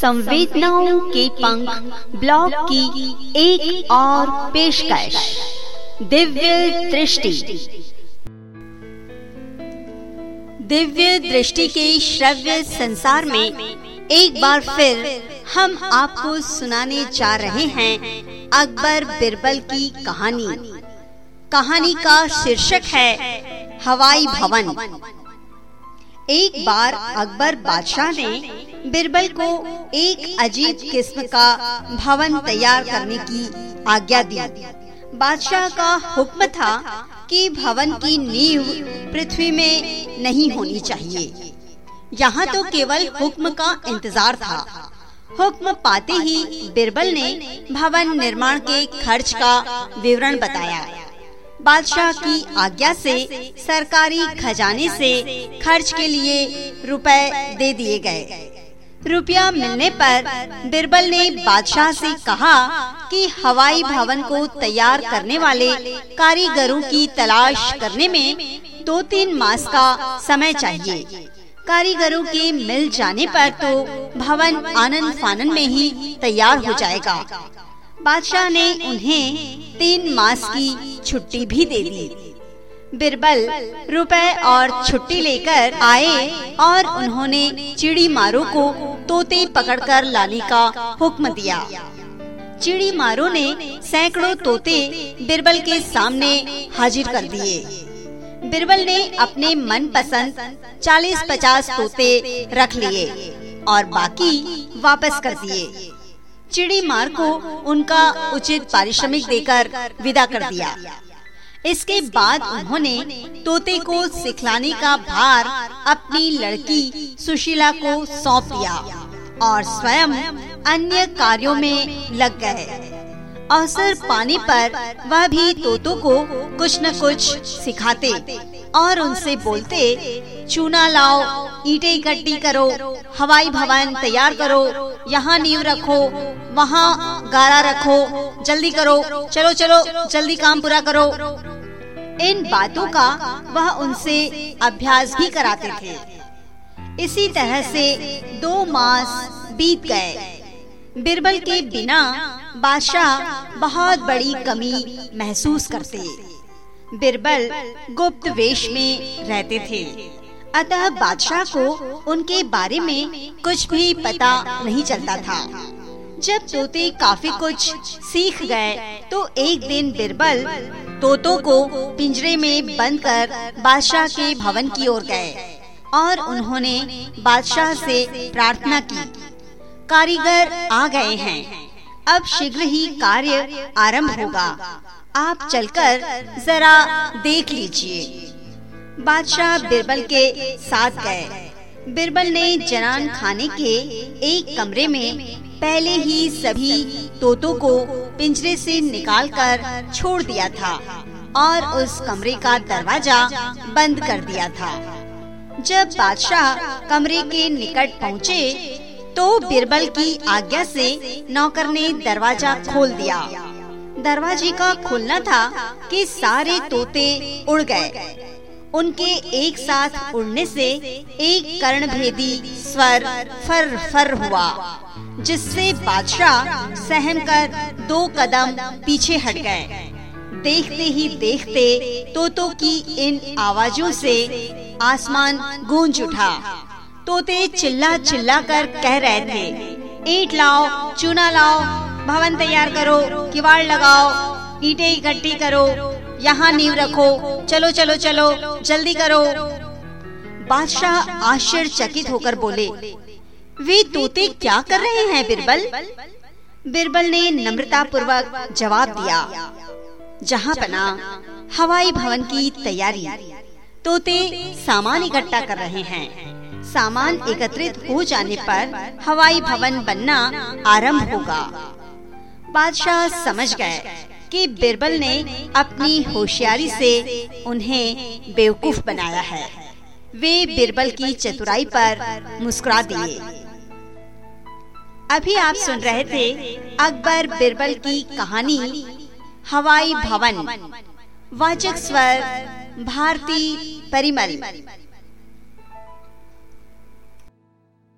संवेदनाओं के पंख ब्लॉग की एक और पेशकश। दिव्य दृष्टि। दिव्य दृष्टि के श्रव्य संसार में एक बार फिर हम आपको सुनाने जा रहे हैं अकबर बिरबल की कहानी। कहानी का शीर्षक है हवाई भवन। एक बार अकबर बादशाह ने बिरबल को एक अजीब किस्म का भवन तैयार करने की आज्ञा दी। बादशाह का हुक्म था कि भवन की नींव पृथ्वी में नहीं होनी चाहिए। यहाँ तो केवल हुक्म का इंतज़ार था। हुक्म पाते ही बिरबल ने भवन निर्माण के खर्च का विवरण बताया। बादशाह की आज्ञा से सरकारी खजाने से खर्च के लिए रुपए दे दिए गए। रुपया मिलने पर बिरबल ने बादशाह से कहा कि हवाई भवन को तैयार करने वाले कारीगरों की तलाश करने में दो तीन मास का समय चाहिए। कारीगरों के मिल जाने पर तो भवन आनंद फानन में ही तैयार हो जाएगा। बादशाह ने उन्हें तीन मास की छुट्टी भी दे दी। बिरबल रुपए और छुट्टी लेकर आए और उन्होंने चिड़ी मारो को तोते पकड़कर लाने का हुक्म दिया। चिड़ी मारो ने सैकड़ों तोते बिरबल के सामने हाजिर कर दिए। बिरबल ने अपने मन पसंद चालीस पचास तोते रख लिए और बाकी वापस कर दिए। चिड़ी मार को उनका उचित पारिश्रमिक देकर विदा कर दिया। इसके बाद उन्होंने तोते को सिखलाने का भार अपनी लड़की सुशीला को सौंप दिया। और स्वयं अन्य कार्यों में लग गए। अवसर पाने पर वह भी तोतों को कुछ न कुछ सिखाते और उनसे बोलते, चूना लाओ, ईटे इकट्ठी करो, हवाई भवन तैयार करो, यहाँ नींव रखो, वहाँ गारा रखो, जल्दी करो, चलो चलो, जल्दी काम पूरा करो। इन बातों का वह उनसे अभ्यास भी कराते थे। इसी तरह से दो मास बीत गए। बिरबल के बिना बादशाह बहुत बड़ी कमी महसूस करते। बिरबल गुप्त वेश में रहते थे। अतः बादशाह को उनके बारे में कुछ भी पता नहीं चलता था। जब तोते काफ़ी कुछ सीख गए तो एक दिन बिरबल तोतों को पिंजरे में बंद कर बादशाह के भवन की ओर गए। और उन्होंने बादशाह से प्रार्थना की। कारीगर आ गए हैं। अब शीघ्र ही कार्य आरंभ होगा। आप चलकर जरा देख लीजिए। बादशाह बिरबल के साथ गए। बिरबल ने जनान खाने के एक कमरे में पहले ही सभी तोतों को पिंजरे से निकालकर छोड़ दिया था और उस कमरे का दरवाज़ा बंद कर दिया था। जब बादशाह कमरे के निकट पहुँचे तो बिरबल की आज्ञा से नौकर ने दरवाज़ा खोल दिया। दरवाजे का खुलना था कि सारे तोते उड़ गए। उनके एक साथ उड़ने से एक कर्णभेदी स्वर फर फर हुआ, जिससे बादशाह सहम कर दो कदम पीछे हट गए। देखते ही देखते तोतों की इन आवाजों से आसमान गूंज उठा। तोते चिल्ला चिल्ला कर कह रहे थे, ईट लाओ, चूना लाओ, भवन तैयार करो, किवाड़ लगाओ, ईटे इकट्ठी करो, यहाँ नींव रखो, चलो चलो चलो, जल्दी करो। बादशाह आश्चर्यचकित होकर बोले, वे तोते क्या कर रहे हैं, बिरबल? बिरबल ने नम्रता पूर्वक जवाब दिया, जहाँ पना, हवाई भवन की तैयारी। तोते सामान इकट्ठा कर रहे हैं। सामान एकत्रित हो जाने पर हवाई भवन बनना आरंभ होगा। बादशाह समझ गए कि बिरबल ने अपनी होशियारी से उन्हें बेवकूफ़ बनाया है। वे बिरबल की चतुराई पर मुस्कुरा दिए। अभी आप सुन रहे थे अकबर बिरबल की कहानी, हवाई भवन। वाचक स्वर भारती परिमल।